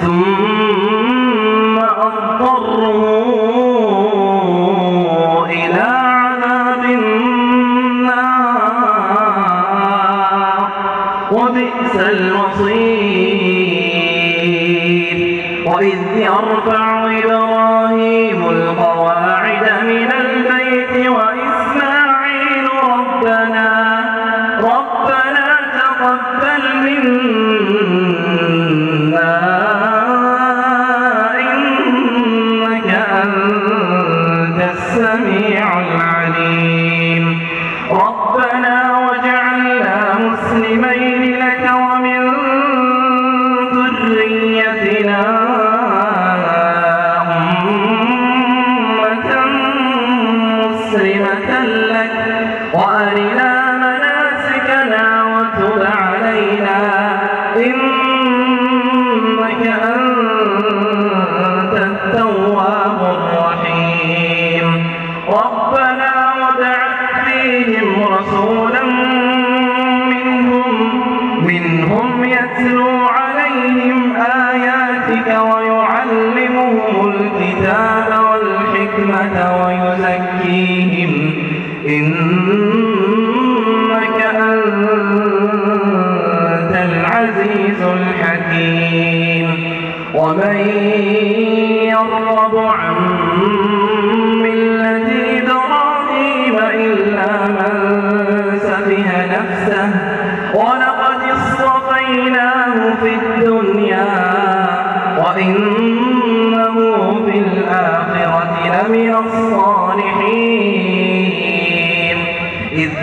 ثم أضطره إلى عذاب النار. وبئس وإذ يرفع إبراهيم وأرنا مناسكنا وتب علينا إنك أنت التواب الرحيم. ربنا وابعث فيهم رسولا منهم منهم يتلو عليهم آياتك ويعلمهم الكتاب إنك أنت العزيز الحكيم. ومن يرغب عن